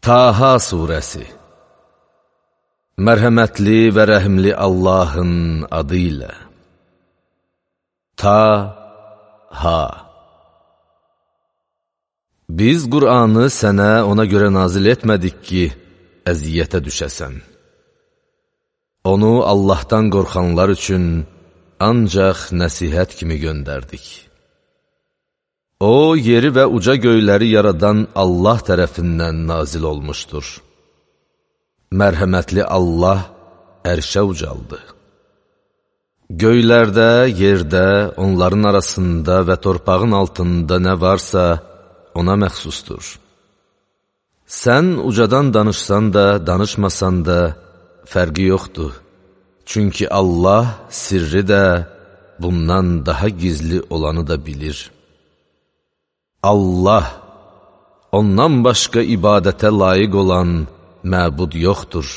Taha Suresi Mərhəmətli və rəhimli Allahın adı ilə Ta-ha Biz Qur'anı sənə ona görə nazil etmədik ki, əziyyətə düşəsən. Onu Allahdan qorxanlar üçün ancaq nəsihət kimi göndərdik. O, yeri və uca göyləri yaradan Allah tərəfindən nazil olmuşdur. Mərhəmətli Allah ərşə ucaldı. Göylərdə, yerdə, onların arasında və torpağın altında nə varsa, ona məxsusdur. Sən ucadan danışsan da, danışmasan da, fərqi yoxdur. Çünki Allah sirri də, bundan daha gizli olanı da bilir. Allah, ondan başqa ibadətə layiq olan məbud yoxdur.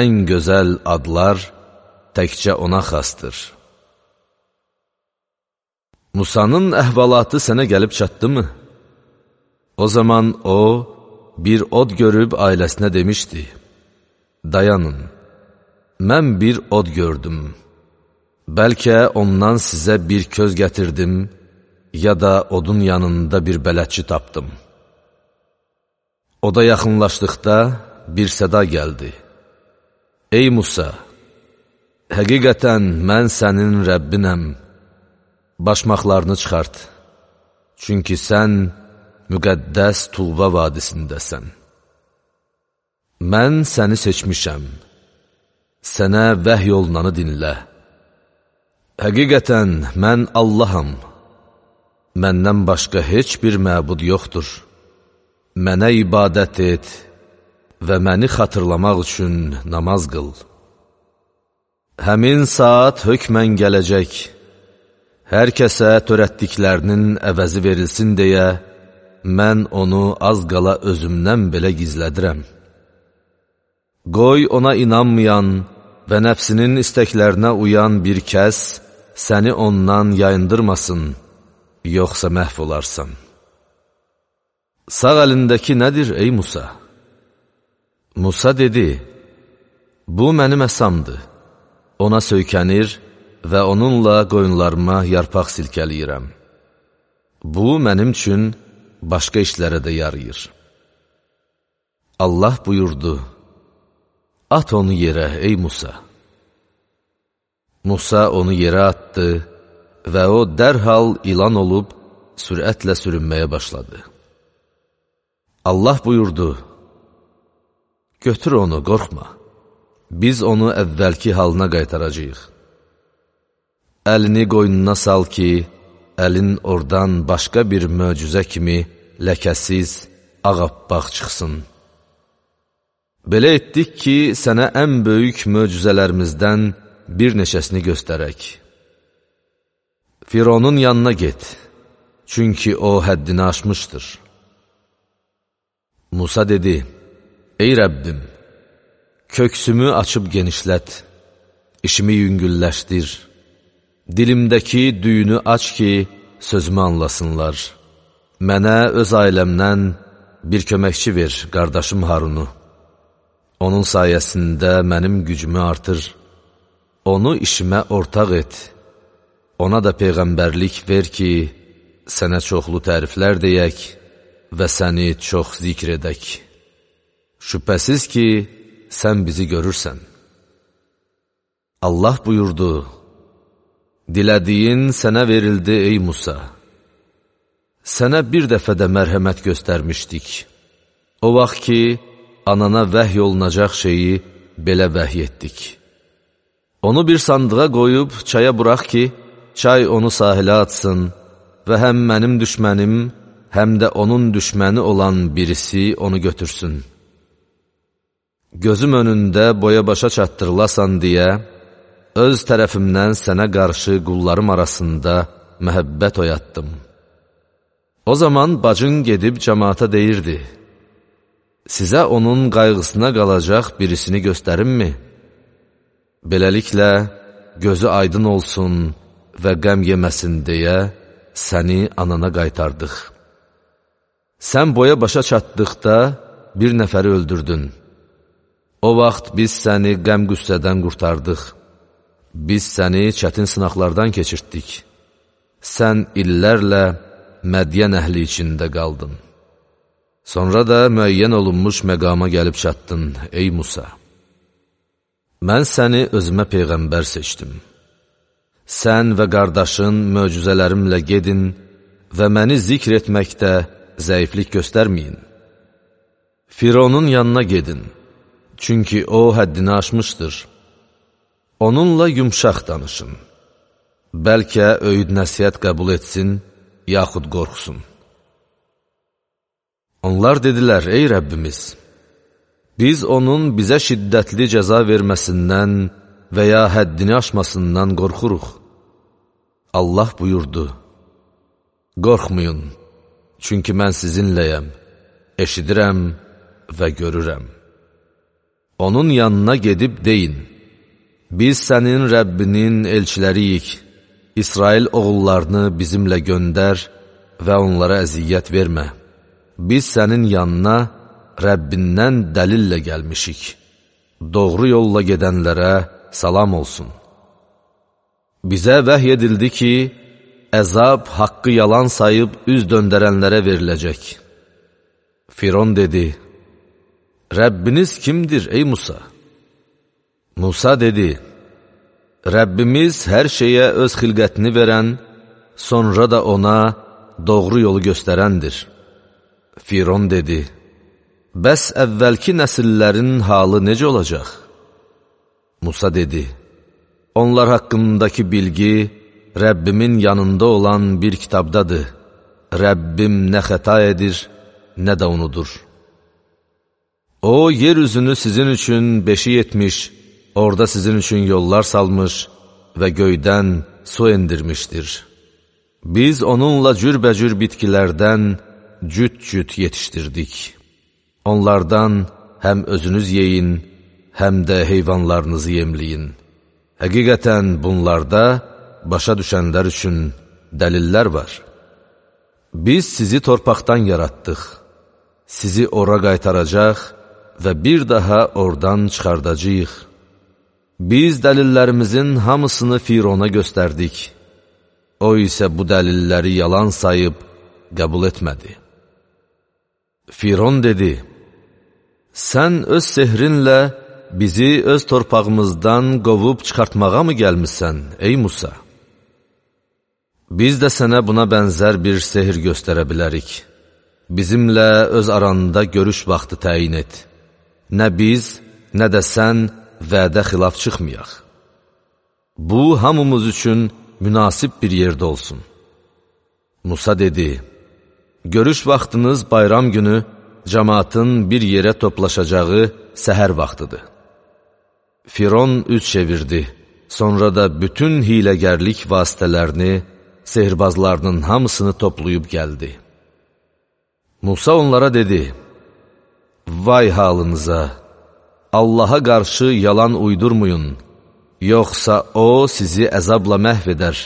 Ən gözəl adlar təkcə ona xastır. Musanın əhvalatı sənə gəlib çatdı mı? O zaman o, bir od görüb ailəsinə demişdi, Dayanın, mən bir od gördüm. Bəlkə ondan sizə bir köz gətirdim, ya da odun yanında bir bələdçi tapdım. Oda yaxınlaşdıqda bir səda gəldi. Ey Musa, həqiqətən mən sənin Rəbbinəm, başmaqlarını çıxart, çünki sən müqəddəs Tuğba vadisindəsən. Mən səni seçmişəm, sənə vəhy olunanı dinlə. Həqiqətən mən Allaham, Məndən başqa heç bir məbud yoxdur. Mənə ibadət et və məni xatırlamaq üçün namaz qıl. Həmin saat hökmən gələcək. Hər kəsə törətdiklərinin əvəzi verilsin deyə, mən onu az qala özümdən belə gizlədirəm. Qoy ona inanmayan və nəfsinin istəklərinə uyan bir kəs səni ondan yayındırmasın yoxsa məhv olarsan. Sağ əlindəki nədir, ey Musa? Musa dedi, bu mənim əsamdır. Ona söykənir və onunla qoyunlarıma yarpaq silkəliyirəm. Bu, mənim üçün başqa işlərə də yarayır. Allah buyurdu, at onu yerə, ey Musa. Musa onu yerə atdı və o dərhal ilan olub sürətlə sürünməyə başladı. Allah buyurdu, götür onu, qorxma, biz onu əvvəlki halına qaytaracaq. Əlini qoynuna sal ki, əlin oradan başqa bir möcüzə kimi ləkəsiz, ağabbaq çıxsın. Belə etdik ki, sənə ən böyük möcüzələrimizdən bir neçəsini göstərək. Fironun yanına get, çünki o həddini aşmışdır. Musa dedi, Ey Rəbbim, köksümü açıb genişlət, işimi yüngülləşdir, dilimdəki düyünü aç ki, sözümü anlasınlar. Mənə öz ailəmdən bir köməkçi ver, qardaşım Harunu. Onun sayəsində mənim gücümü artır, onu işimə ortaq et.'' Ona da peyğəmbərlik ver ki, sənə çoxlu təriflər deyək və səni çox zikr edək. Şübhəsiz ki, sən bizi görürsən. Allah buyurdu, Dilədiyin sənə verildi, ey Musa. Sənə bir dəfə də mərhəmət göstərmişdik. O vaxt ki, anana vəhy olunacaq şeyi belə vəhy etdik. Onu bir sandığa qoyub çaya burax ki, çay onu sahilə atsın və həm mənim düşmənim, həm də onun düşməni olan birisi onu götürsün. Gözüm önündə boya-başa çatdırılasan deyə, öz tərəfimdən sənə qarşı qullarım arasında məhəbbət oyatdım. O zaman bacın gedib cəmaata deyirdi, Sizə onun qayğısına qalacaq birisini göstərimmi? Beləliklə, gözü aydın olsun, və qəm yeməsin deyə səni anana qaytardıq. Sən boya başa çatdıqda bir nəfəri öldürdün. O vaxt biz səni qəm-qüssədən qurtardıq. Biz səni çətin sınaqlardan keçirtdik. Sən illərlə Mədiyən əhli içində qaldın. Sonra da müəyyən olunmuş məqama gəlib çatdın, ey Musa. Mən səni özümə Peyğəmbər seçdim. Sən və qardaşın möcüzələrimlə gedin və məni zikr etməkdə zəiflik göstərməyin. Fironun yanına gedin, çünki o həddini aşmışdır. Onunla yumşaq danışın. Bəlkə öyüd nəsiyyət qəbul etsin, yaxud qorxsun. Onlar dedilər, ey Rəbbimiz, biz onun bizə şiddətli cəza verməsindən və ya həddini aşmasından qorxuruq. Allah buyurdu, Qorxmayın, çünki mən sizinləyəm, eşidirəm və görürəm. Onun yanına gedib deyin, biz sənin Rəbbinin elçiləriyik, İsrail oğullarını bizimlə göndər və onlara əziyyət vermə. Biz sənin yanına Rəbbindən dəlillə gəlmişik. Doğru yolla gedənlərə salam olsun. Bizə vəhy edildi ki, əzab haqqı yalan sayıb üz döndərənlərə veriləcək. Firon dedi, Rəbbiniz kimdir ey Musa? Musa dedi, Rəbbimiz hər şeyə öz xilqətini verən, sonra da ona doğru yolu göstərəndir. Firon dedi, Bəs əvvəlki nəsillərin halı necə olacaq? Musa dedi, Onlar haqqındakı bilgi Rəbbimin yanında olan bir kitabdadır. Rəbbim nə xəta edir, nə də unudur. O, yer üzünü sizin üçün beşik etmiş, orada sizin üçün yollar salmış və göydən su endirmişdir. Biz onunla cürbəcür bitkilərdən cüt-cüt yetişdirdik. Onlardan həm özünüz yeyin, həm də heyvanlarınızı yemliyin. Həqiqətən bunlarda başa düşənlər üçün dəlillər var. Biz sizi torpaqdan yaratdıq, sizi ora qaytaracaq və bir daha oradan çıxardacaq. Biz dəlillərimizin hamısını Firona göstərdik. O isə bu dəlilləri yalan sayıb qəbul etmədi. Firon dedi, Sən öz sehrinlə bizi öz torpağımızdan qovub çıxartmağa mı gəlmişsən, ey Musa? Biz də sənə buna bənzər bir sehir göstərə bilərik. Bizimlə öz aranda görüş vaxtı təyin et. Nə biz, nə də sən vədə xilaf çıxmayaq. Bu, hamımız üçün münasib bir yerdə olsun. Musa dedi, Görüş vaxtınız bayram günü cəmatın bir yerə toplaşacağı səhər vaxtıdır. Firon üz çevirdi. Sonra da bütün hiləgərlik vasitələrini, sehirbazlarının hamısını toplayıb gəldi. Musa onlara dedi, Vay halınıza! Allaha qarşı yalan uydurmayın, yoxsa O sizi əzabla məhv edər,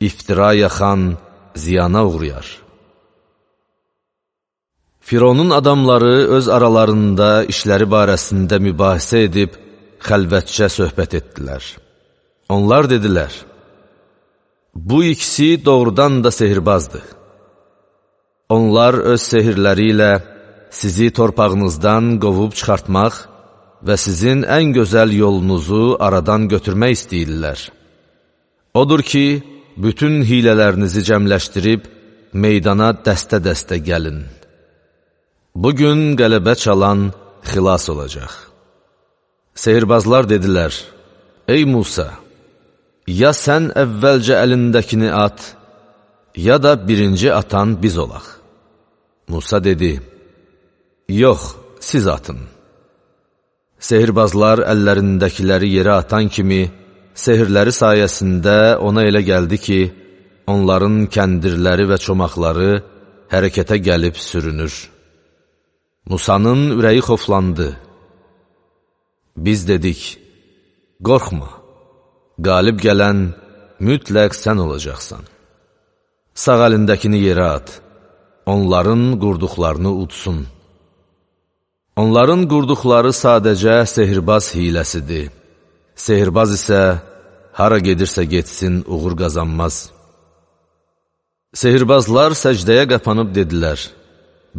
iftira yaxan, ziyana uğrayar. Fironun adamları öz aralarında işləri barəsində mübahisə edib, xəlvətcə söhbət etdilər. Onlar dedilər, bu ikisi doğrudan da sehirbazdır. Onlar öz sehirləri ilə sizi torpağınızdan qovub çıxartmaq və sizin ən gözəl yolunuzu aradan götürmək istəyirlər. Odur ki, bütün hilələrinizi cəmləşdirib, meydana dəstə-dəstə gəlin. Bugün qələbə çalan xilas olacaq. Sehirbazlar dedilər, Ey Musa, ya sən əvvəlcə əlindəkini at, ya da birinci atan biz olaq. Musa dedi, Yox, siz atın. Sehirbazlar əllərindəkiləri yerə atan kimi, sehirləri sayəsində ona elə gəldi ki, onların kəndirləri və çomaqları hərəkətə gəlib sürünür. Musanın ürəyi xoflandı. Biz dedik, qorxma, qalib gələn mütləq sən olacaqsan. Sağ əlindəkini yerə at, onların qurduqlarını udsun. Onların qurduqları sadəcə sehirbaz hiləsidir. Sehirbaz isə hara gedirsə getsin, uğur qazanmaz. Sehirbazlar səcdəyə qapanıb dedilər,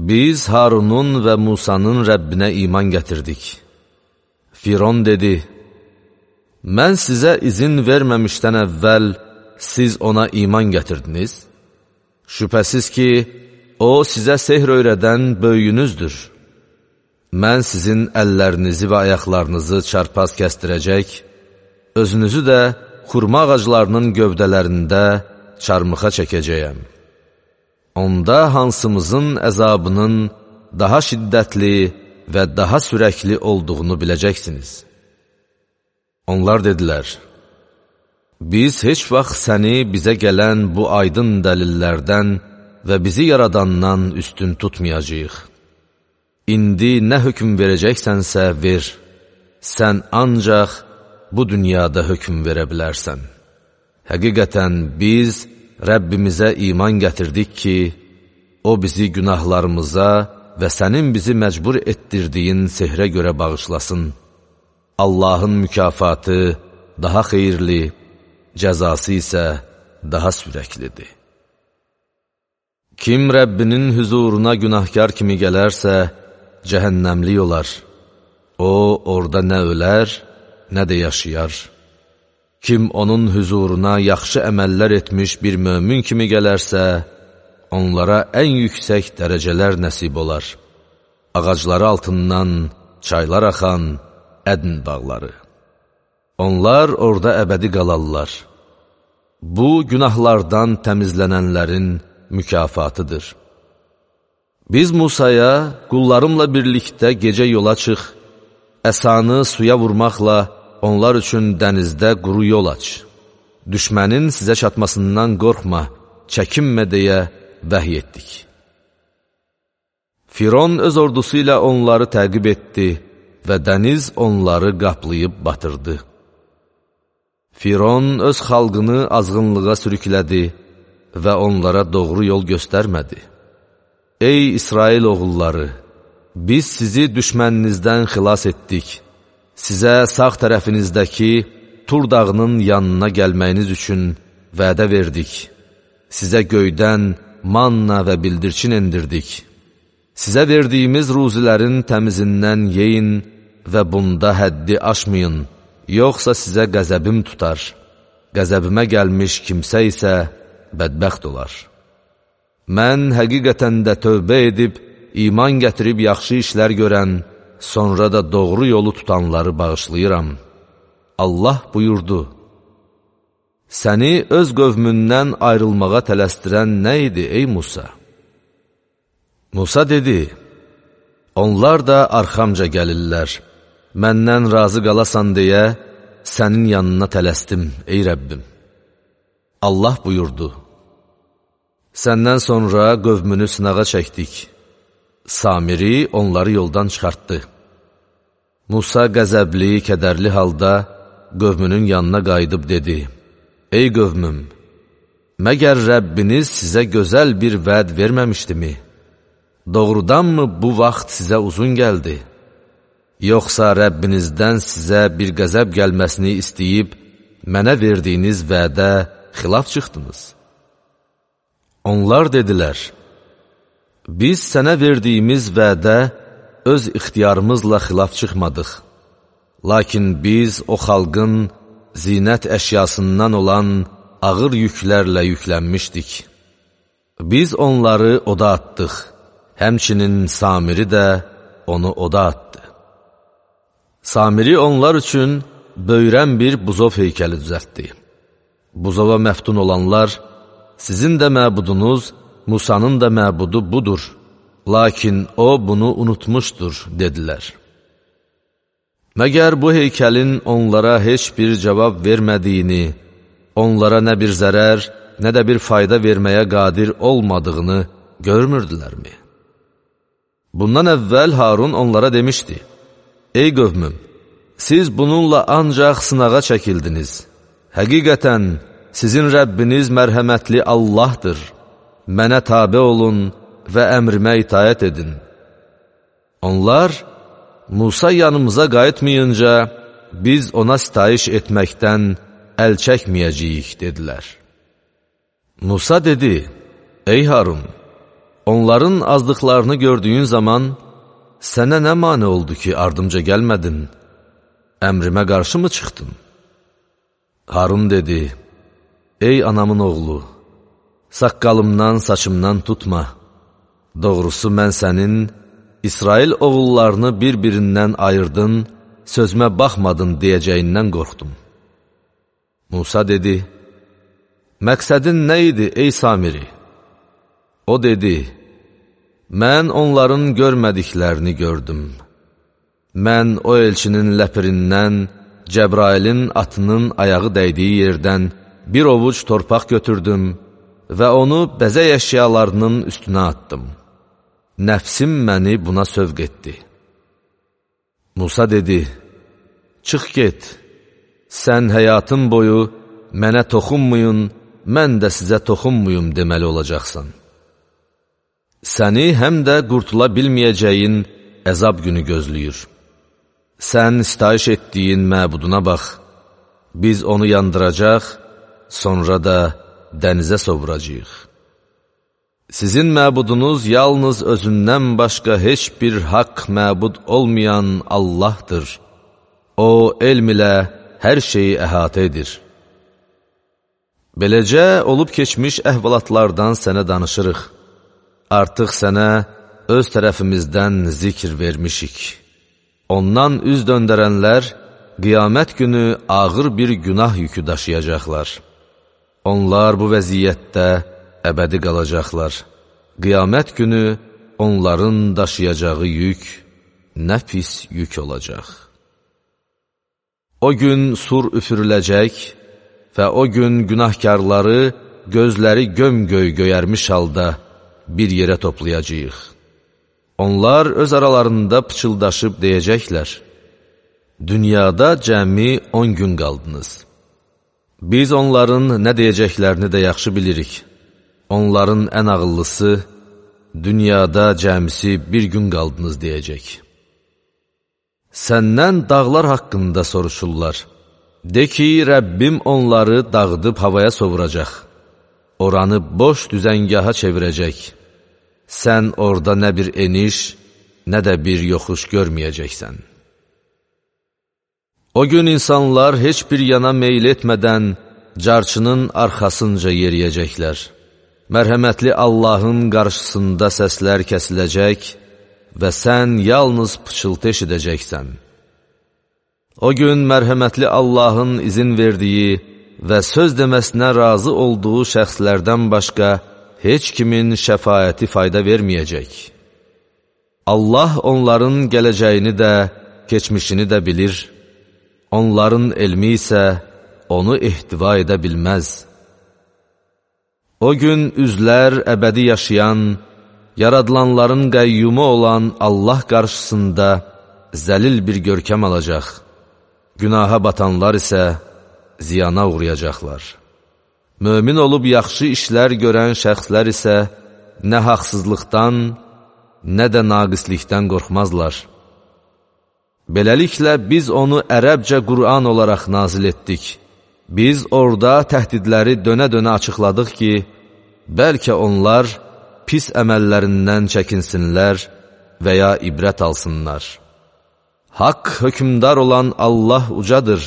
Biz Harunun və Musanın Rəbbinə iman gətirdik. Firon dedi, Mən sizə izin verməmişdən əvvəl siz ona iman gətirdiniz. Şübhəsiz ki, o sizə sehr öyrədən böyüyünüzdür. Mən sizin əllərinizi və ayaqlarınızı çarpaz kəstirəcək, özünüzü də xurma ağaclarının gövdələrində çarmıxa çəkəcəyəm. Onda hansımızın əzabının daha şiddətli və daha sürəkli olduğunu biləcəksiniz. Onlar dedilər, Biz heç vaxt səni bizə gələn bu aydın dəlillərdən və bizi yaradandan üstün tutmayacaq. İndi nə hökm verəcəksənsə ver, sən ancaq bu dünyada hökm verə bilərsən. Həqiqətən biz Rəbbimizə iman gətirdik ki, O bizi günahlarımıza və sənin bizi məcbur etdirdiyin sehrə görə bağışlasın. Allahın mükafatı daha xeyirli, cəzası isə daha sürəklidir. Kim Rəbbinin hüzuruna günahkar kimi gələrsə, cəhənnəmlik olar. O, orada nə ölər, nə də yaşayar. Kim onun hüzuruna yaxşı əməllər etmiş bir mömin kimi gələrsə, onlara ən yüksək dərəcələr nəsib olar. Ağacları altından çaylar axan ədn bağları. Onlar orada əbədi qalarlar. Bu, günahlardan təmizlənənlərin mükafatıdır. Biz Musaya qullarımla birlikdə gecə yola çıx, əsanı suya vurmaqla onlar üçün dənizdə quru yol aç. Düşmənin sizə çatmasından qorxma, çəkinmə deyə vəhy etdik. Firon öz ordusu ilə onları təqib etdi və dəniz onları qaplayıb batırdı. Firon öz xalqını azğınlığa sürüklədi və onlara doğru yol göstərmədi. Ey İsrail oğulları! Biz sizi düşməninizdən xilas etdik sizə sağ tərəfinizdəki Tur dağının yanına gəlməyiniz üçün vədə verdik. Sizə göydən manna və bildirçin endirdik. Sizə verdiyimiz ruzilərin təmizindən yeyin və bunda həddi aşmayın, yoxsa sizə qəzəbim tutar. Qəzəbimə gəlmiş kimsə isə bədbəxt olar. Mən həqiqətən də tövbə edib, iman gətirib yaxşı işlər görən, sonra da doğru yolu tutanları bağışlayıram. Allah buyurdu, Səni öz qövmündən ayrılmağa tələstirən nə idi, ey Musa? Musa dedi, Onlar da arxamca gəlirlər, məndən razı qalasan deyə sənin yanına tələstim, ey Rəbbim. Allah buyurdu, Səndən sonra qövmünü sınağa çəkdik. Samiri onları yoldan çıxartdı. Musa qəzəbli, kədərli halda qövmünün yanına qayıdıb dedi, Ey qövmüm, məgər Rəbbiniz sizə gözəl bir vəd verməmişdimi? Doğrudanmı bu vaxt sizə uzun gəldi? Yoxsa Rəbbinizdən sizə bir qəzəb gəlməsini istəyib, mənə verdiyiniz vədə xilaf çıxdınız? Onlar dedilər, Biz sənə verdiyimiz vədə öz ixtiyarımızla xilaf çıxmadıq. Lakin biz o xalqın zinət əşyasından olan ağır yüklərlə yüklənmişdik. Biz onları oda atdıq, həmçinin Samiri də onu oda atdı. Samiri onlar üçün böyrən bir buzov heykəli düzəltdi. Buzova məftun olanlar, sizin də məbudunuz Musanın da məbudu budur, lakin o bunu unutmuşdur, dedilər. Məgər bu heykəlin onlara heç bir cavab vermədiyini, onlara nə bir zərər, nə də bir fayda verməyə qadir olmadığını görmürdülərmi? Bundan əvvəl Harun onlara demişdi, Ey qövmüm, siz bununla ancaq sınağa çəkildiniz. Həqiqətən, sizin Rəbbiniz mərhəmətli Allahdır mənə tabi olun və əmrimə itayət edin. Onlar Musa yanımıza qayıtmayınca, biz ona sitayiş etməkdən əl çəkməyəcəyik, dedilər. Musa dedi, ey Harun, onların azdıqlarını gördüyün zaman, sənə nə mani oldu ki, ardımca gəlmədin, əmrimə qarşı mı çıxdın? Harun dedi, ey anamın oğlu, saqqalımdan, saçımdan tutma, doğrusu mən sənin, İsrail oğullarını bir-birindən ayırdın, sözmə baxmadın deyəcəyindən qorxdum. Musa dedi, Məqsədin nə idi, ey Samiri? O dedi, Mən onların görmədiklərini gördüm. Mən o elçinin ləpirindən, Cəbrailin atının ayağı dəydiyi yerdən bir ovuc torpaq götürdüm və onu bəzək əşyalarının üstünə attım. Nəfsim məni buna sövq etdi. Musa dedi, çıx get, sən həyatın boyu mənə toxunmayın, mən də sizə toxunmayım deməli olacaqsan. Səni həm də qurtula bilməyəcəyin əzab günü gözləyir. Sən sitayiş etdiyin məbuduna bax, biz onu yandıracaq, sonra da dənizə sovuracaq. Sizin məbudunuz yalnız özündən başqa heç bir haqq məbud olmayan Allahdır. O, elm ilə hər şeyi əhatə edir. Beləcə, olub keçmiş əhvalatlardan sənə danışırıq. Artıq sənə öz tərəfimizdən zikr vermişik. Ondan üz döndərənlər, qiyamət günü ağır bir günah yükü daşıyacaqlar. Onlar bu vəziyyətdə, əbədi qalacaqlar. Qiyamət günü onların daşıyacağı yük nə pis yük olacaq. O gün sur üfürüləcək və o gün günahkarları gözləri göm-göy göyərmiş halda bir yerə toplayacaq. Onlar öz aralarında pıçıldaşıb deyəcəklər, Dünyada cəmi 10 gün qaldınız. Biz onların nə deyəcəklərini də yaxşı bilirik. Onların ən ağıllısı, dünyada cəmisi bir gün qaldınız deyəcək. Səndən dağlar haqqında soruşurlar. De ki, Rəbbim onları dağıdıb havaya sovuracaq. Oranı boş düzəngaha çevirəcək. Sən orada nə bir eniş, nə də bir yoxuş görməyəcəksən. O gün insanlar heç bir yana meyl etmədən carçının arxasınca yeriyəcəklər mərhəmətli Allahın qarşısında səslər kəsiləcək və sən yalnız pıçıltı eşidəcəksən. O gün mərhəmətli Allahın izin verdiyi və söz deməsinə razı olduğu şəxslərdən başqa heç kimin şəfayəti fayda verməyəcək. Allah onların gələcəyini də, keçmişini də bilir, onların elmi isə onu ehtiva edə bilməz. O gün üzlər əbədi yaşayan, yaradılanların qəyyumu olan Allah qarşısında zəlil bir görkəm alacaq. Günaha batanlar isə ziyana uğrayacaqlar. Mömin olub yaxşı işlər görən şəxslər isə nə haqsızlıqdan, nə də naqislikdən qorxmazlar. Beləliklə, biz onu ərəbcə Qur'an olaraq nazil etdik. Biz orada təhdidləri dönə-dönə açıqladıq ki, bəlkə onlar pis əməllərindən çəkinsinlər və ya ibrət alsınlar. Haqq hökmdar olan Allah ucadır.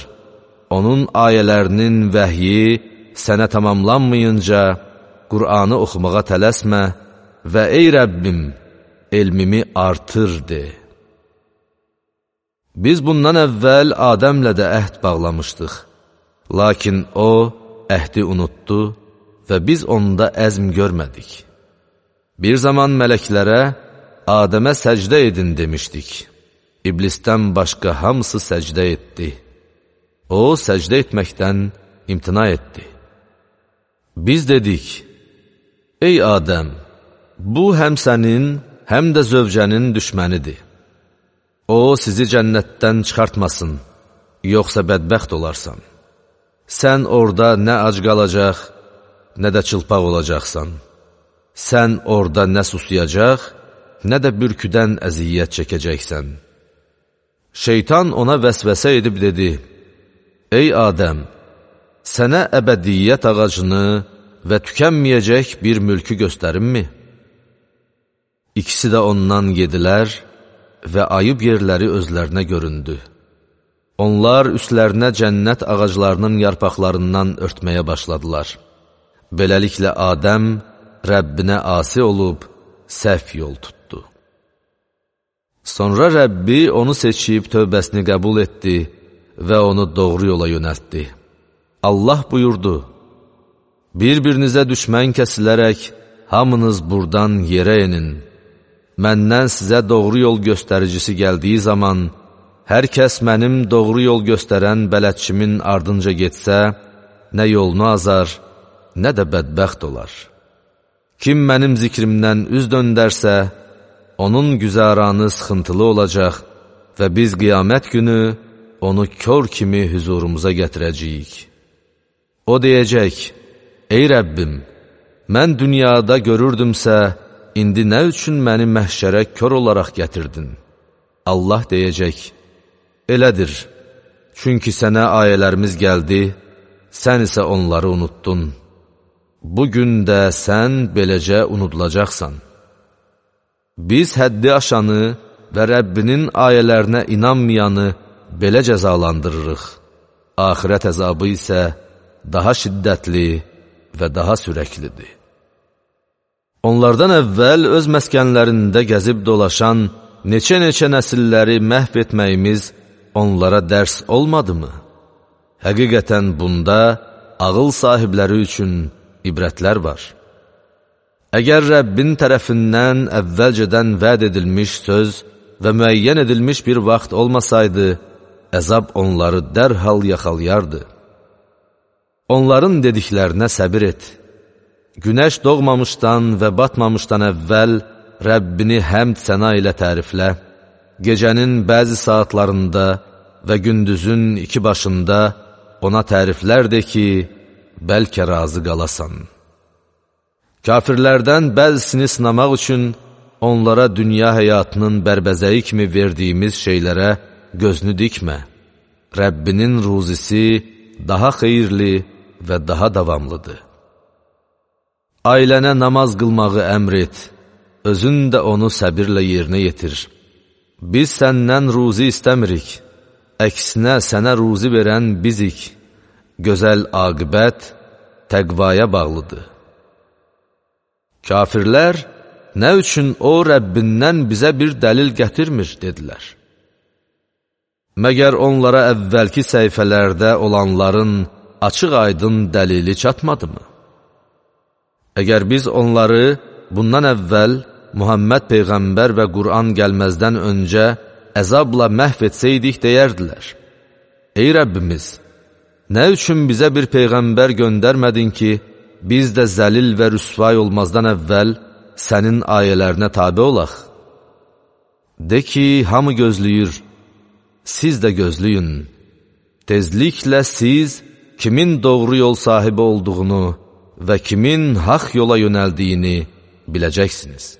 Onun ayələrinin vəhyi sənə tamamlanmayınca Qur'anı oxumağa tələsmə və ey Rəbbim, elmimi artır de. Biz bundan əvvəl Adəmlə də əhd bağlamışdıq. Lakin o, əhdi unutdu və biz onda əzm görmədik. Bir zaman mələklərə, Adəmə səcdə edin demişdik. İblisdən başqa hamısı səcdə etdi. O, səcdə etməkdən imtina etdi. Biz dedik, Ey Adəm, bu həm sənin, həm də zövcənin düşmənidir. O, sizi cənnətdən çıxartmasın, yoxsa bədbəxt olarsan. Sən orada nə ac qalacaq, nə də çılpaq olacaqsan. Sən orada nə susuyacaq, nə də bürküdən əziyyət çəkəcəksən. Şeytan ona vəsvəsə edib dedi, Ey Adəm, sənə əbədiyyət ağacını və tükənməyəcək bir mülkü göstərimmi? İkisi də ondan yedilər və ayıb yerləri özlərinə göründü. Onlar üstlərinə cənnət ağaclarının yarpaqlarından örtməyə başladılar. Beləliklə Adəm Rəbbinə asi olub səhv yol tutdu. Sonra Rəbbi onu seçib tövbəsini qəbul etdi və onu doğru yola yönəltdi. Allah buyurdu, Bir-birinizə düşmən kəsilərək hamınız burdan yerə enin. Məndən sizə doğru yol göstəricisi gəldiyi zaman, hər kəs mənim doğru yol göstərən bələdçimin ardınca getsə, nə yolunu azar, nə də bədbəxt olar. Kim mənim zikrimdən üz döndərsə, onun güzəranı sıxıntılı olacaq və biz qiyamət günü onu kör kimi hüzurumuza gətirəcəyik. O deyəcək, Ey Rəbbim, mən dünyada görürdümsə, indi nə üçün məni məhşərə kör olaraq gətirdin? Allah deyəcək, elədir, çünki sənə ayələrimiz gəldi, sən isə onları unuttun. Bugün də sən beləcə unudulacaqsan. Biz həddi aşanı və Rəbbinin ayələrinə inanmayanı belə cəzalandırırıq. Ahirət əzabı isə daha şiddətli və daha sürəklidir. Onlardan əvvəl öz məskənlərində gəzib dolaşan neçə-neçə nəsilləri məhv etməyimiz onlara dərs olmadımı? Həqiqətən bunda ağıl sahibləri üçün ibrətlər var. Əgər Rəbbin tərəfindən əvvəlcədən vəd edilmiş söz və müəyyən edilmiş bir vaxt olmasaydı, əzab onları dərhal yaxalayardı. Onların dediklərinə səbir et. Günəş doğmamışdan və batmamışdan əvvəl Rəbbini həmd səna ilə təriflə, gecənin bəzi saatlarında və gündüzün iki başında ona təriflər de ki, bəlkə razı qalasan. Kafirlərdən bəzisini sınamaq üçün onlara dünya həyatının bərbəzəyi kimi verdiyimiz şeylərə gözünü dikmə. Rəbbinin ruzisi daha xeyirli və daha davamlıdır. Ailənə namaz qılmağı əmr et, özün də onu səbirlə yerinə yetir. Biz səndən ruzi istəmirik, əksinə sənə ruzi verən bizik gözəl aqibət təqvaya bağlıdır. Kafirlər, nə üçün o Rəbbindən bizə bir dəlil gətirmir, dedilər. Məgər onlara əvvəlki səhifələrdə olanların açıq-aydın dəlili çatmadımı? Əgər biz onları bundan əvvəl Muhammed Peyğəmbər və Qur'an gəlməzdən öncə əzabla məhv etsəydik, deyərdilər. Ey Rəbbimiz! Nə üçün bizə bir peyğəmbər göndərmədin ki, biz də zəlil və rüsvay olmazdan əvvəl sənin ayələrinə tabi olaq? De ki, hamı gözləyir, siz də gözləyin. Tezliklə siz kimin doğru yol sahibi olduğunu və kimin haq yola yönəldiyini biləcəksiniz.